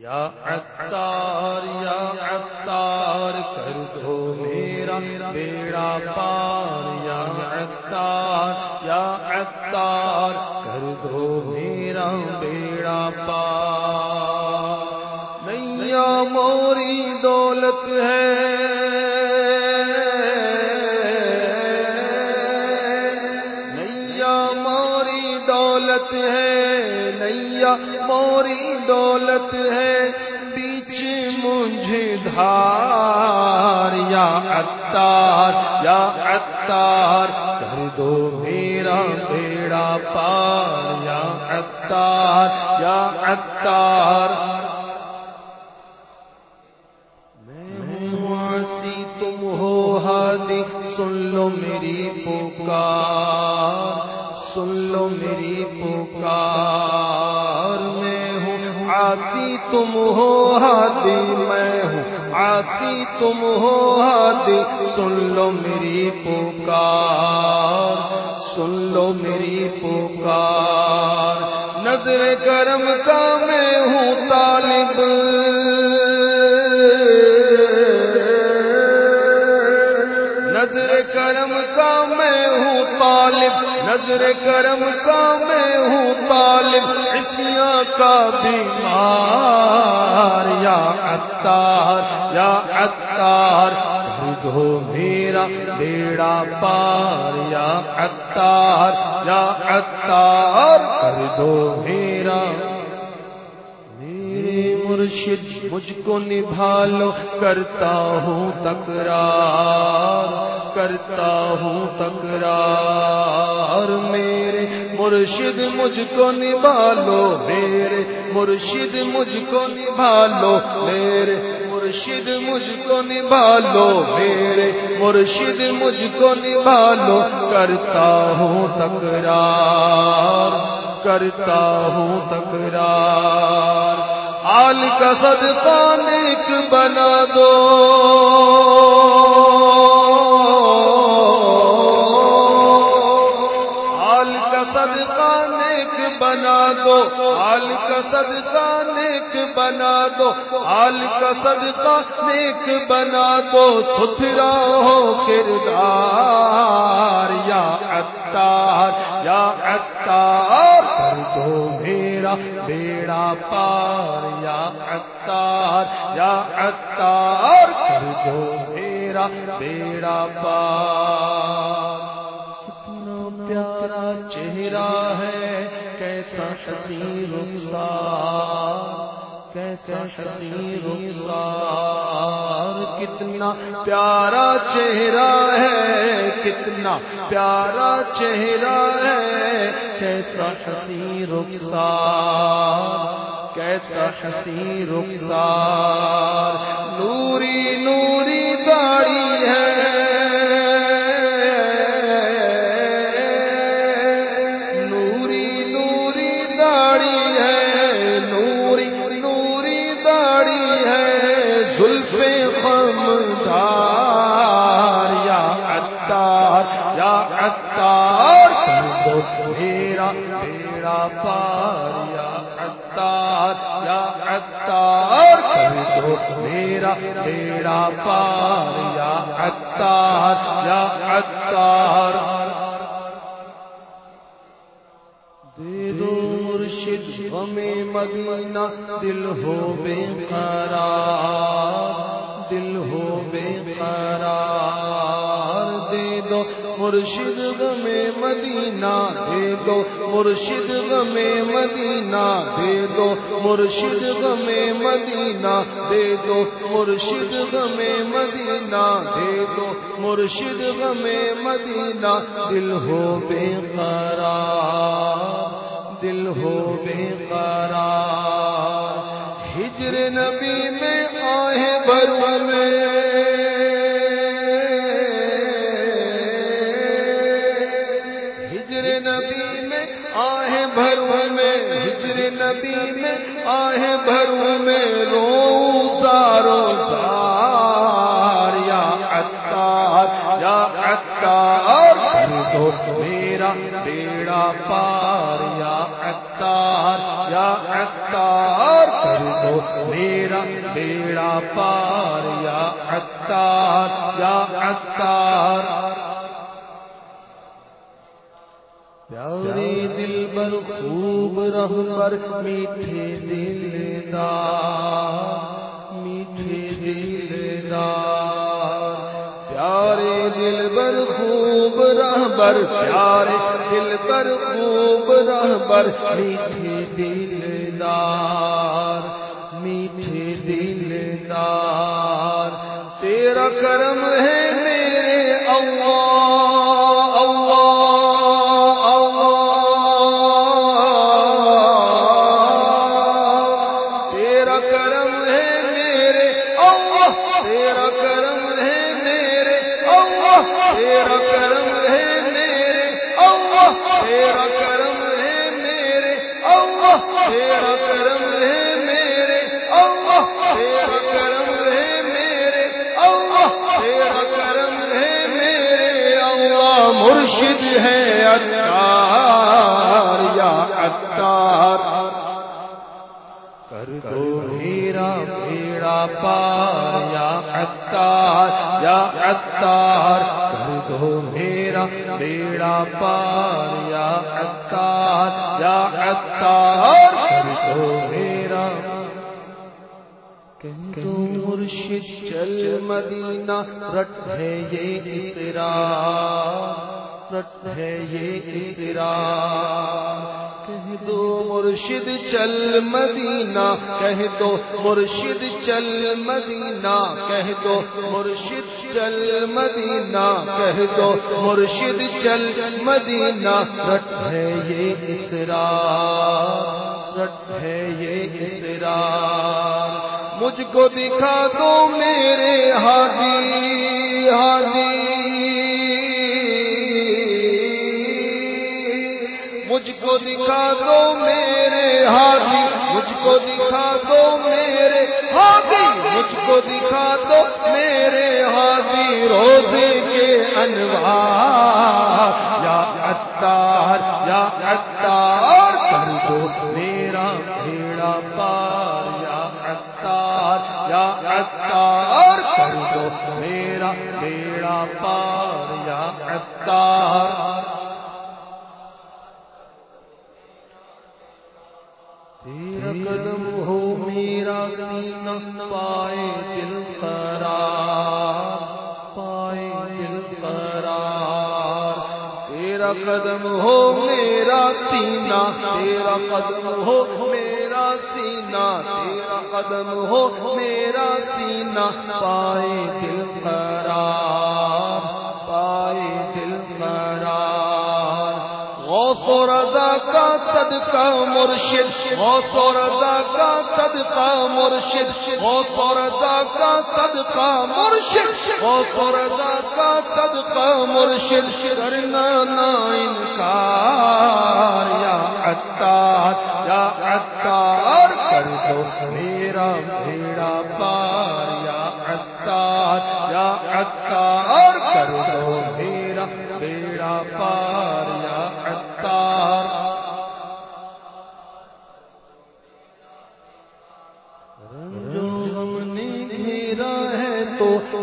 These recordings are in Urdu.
یا عطار یا عطار، کر دو میرا بیڑا پار، یا عطار یا عطار، کر دو میرا بیڑا پار۔ نیا موری دولت ہے دولت ہے، نیا موری دولت ہے۔ بیچ مجھے دھار، یا عطار یا عطار۔ کر دو میرا بیڑا پار، یا عطار یا عطار۔ میں ہوں تم ہو ہادی سن لو میری پکار۔ سن لو میری پکار میں ہوں۔ آسی تم ہو ہادی، میں ہوں۔ آسی تم ہو ہادی، سن لو میری پکار۔ سن لو میری پکار۔ نظر کرم کا میں ہوں طالب۔ نظر کرم کا میں ہوں طالب۔ نظر کرم کا میں ہوں طالب عشیا کا بیمار، یا عطار یا عطار کر میرا بیڑا پار، یا عطار یا عطار، کر دو میرا مرشد مجھ کو نبھا لو کرتا ہوں تکرار، کرتا ہوں تکرار۔ میرے مرشد مجھ کو نبھا لو میرے مرشد مجھ کو نبھا لو میرے مرشد مجھ کو نبھا لو میرے مرشد مجھ کو نبھا لو کرتا ہوں تکرار، کرتا ہوں تکرار۔ آل کا صدقہ نیک بنا دو۔ آل کا صدقہ نیک بنا دو۔ آل کا صدقہ نیک بنا دو۔ آل کا صدقہ نیک بنا دو۔ ستھرا ہو کردار یا عطار۔ یا عطار۔ کر دو میرا تیرا پار، یا عطار یا عطار، کر دو میرا بیڑا پار۔ کتنا پیارا چہرہ ہے، کیسا حسین رخسار کیسا حسین رخسار کتنا پیارا چہرہ ہے کتنا پیارا چہرہ ہے کیسا حسین رخسار کیسا حسین رخسار نوری نوری داڑھی ہے کر دو میرا بیڑا پار یا عطار یا عطار کر دو میرا بیڑا پار یا عطار یا عطار دے دو مرشد ہمیں مدینہ، دل ہو بے قرار۔ مرشد ہمیں مدینہ دے دو، مرشد ہمیں مدینہ دے دو، مرشد ہمیں مدینہ دے دو، مرشد ہمیں مدینہ دے دو، مرشد ہمیں مدینہ دل ہو بے قرار، دل ہو بے قرار۔ ہجر نبی میں آئے برو میں۔ ہجر میں آئے بھرو میں رو سارو سار یا عطار یا عطار۔ کر میرا بیڑا پار، یا عطار یا عطار۔ کر میرا بیڑا پار، یا عطار یا عطار۔ پیارے دل خوب رہبر میٹھے دل دار میٹھے دل دار پیارے دل بر خوب رہبر پیارے دل بر خوب رہبر میٹھے دل دار میٹھے دل دار، تیرا کرم ہے عطار یا عطار کر دو میرا بیڑا پار یا عطار یا عطار کر دو میرا تو مرشد چل مدینہ رٹ ہے یہ اسرار رٹ ہے یہ اسرا کہہ دو مرشد، چل مدینہ۔ کہہ دو مرشد، چل مدینہ۔ کہہ دو مرشد، چل مدینہ۔ کہہ دو مرشد، چل مدینہ۔ رٹ ہے یہ اسرا رٹ ہے یہ اسرا مجھ کو دکھا دو میرے ہادی ہادی۔ کو دکھا دو میرے ہادی مجھ کو دکھا دو میرے ہادی مجھ کو دکھا دو میرے ہادی روزے کے انوار تیرا قدم ہو میرا سینہ، پائے دل قرار، پائے دل قرار۔ تیرا قدم ہو میرا سینہ، تیرا قدم ہو میرا سینہ، تیرا قدم ہو میرا سینہ، پائے دل قرار۔ و رضا کا صدقہ مرشد غوث و رضا کا صدقہ مرشد غوث و رضا کا صدقہ مرشد غوث و رضا کا صدقہ مرشد، کرنا نا انکار، یا عطار یا عطار، کر دو میرا بھیڑا پار، یا عطار یا عطار، کر دو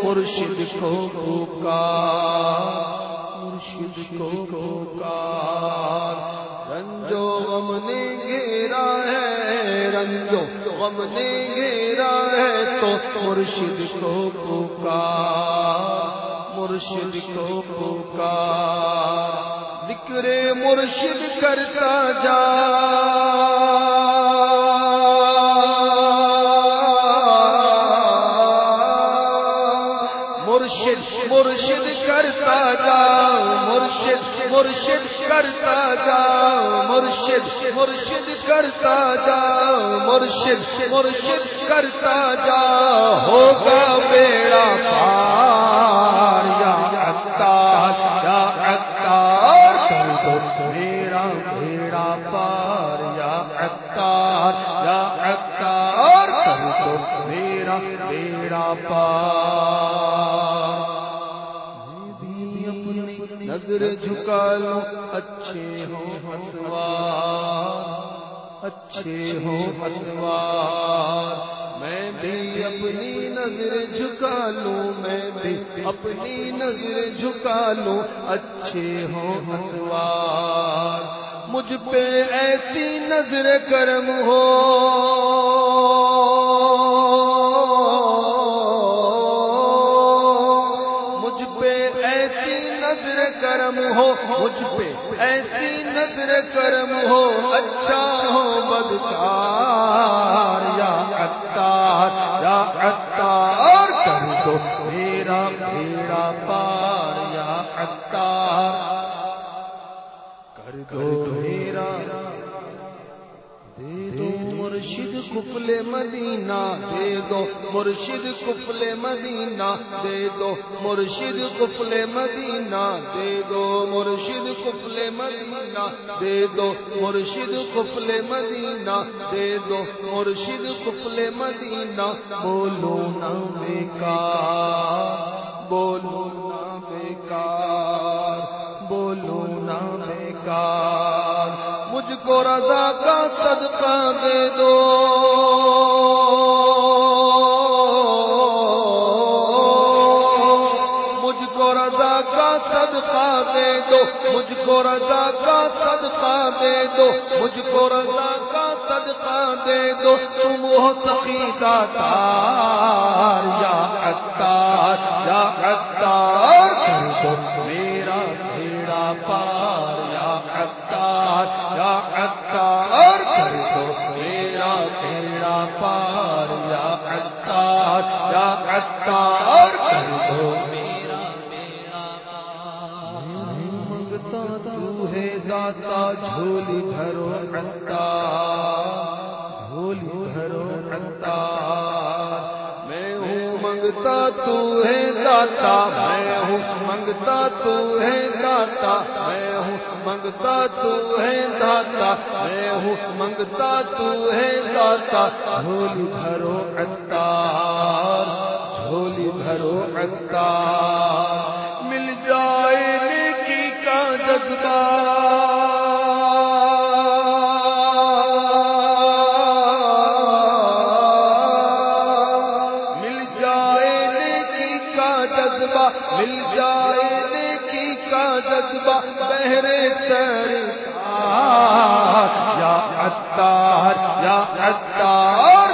مرشد کو پکار مرشد کو پکار رنجو غم نے گھیرا ہے، رنجو غم نے گھیرا ہے تو مرشد کو پکار مرشد کو پکار ذکر مرشد کرتا جا۔ مرشد مرشد کرتا جا، مرشد مرشد کرتا جا، مرشد مرشد کرتا جا، مرشد مرشد کرتا جا، ہوگا بیڑا پار یا عطار یا عطار کر دو، میرا بیڑا پار یا عطار یا عطار کر دو، میرا بیڑا پار نظر جھکا لو، اچھے ہو ہتوار اچھے ہوں اتوار میں بھی اپنی نظر جھکا لوں، میں بھی اپنی نظر جھکا لوں، اچھے ہوں اتوار مجھ پہ ایسی نظر کرم ہو۔ کرم ہو اچھا ہو، بدکار، یا اتار یا اتار کر دو میرا بھیڑا پار، یا اتار کر دو مرشد کفل مدینہ دے دو، مرشد کفل مدینہ دے دو، مرشد کفل مدینہ دے دو، مرشد کفل مدینہ دے دو، مرشد کفل مدینہ دے دو، مرشد کفل مدینہ بولو نہ بیکار، بولو نہ بیکار، بولو نہ بیکار۔ کو رضا کا صدقہ دے دو۔ مجھ کو رضا کا صدقہ دے دو۔ مجھ کو رضا کا صدقہ دے دو۔ مجھ کو رضا کا صدقہ دے دو۔ تم ہو سخی تار یا اتار یا اتار بھیڑا پار یا اتار یا اتار کر دو میرا بھیڑا پار منگتا تو ہے داتا جھولی بھرو عطا جھولی بھرو عطا میں ہوں، منگتا تو ہے داتا میں ہوں، منگتا تو ہے داتا میں منگتا تو ہے داتا، میں ہوں، منگتا تو ہے داتا، جھولی بھرو عطا جھولی بھرو عطا جذبہ مل جائے دیکھی کا جذبہ بہرے سر یا اتار یا اتار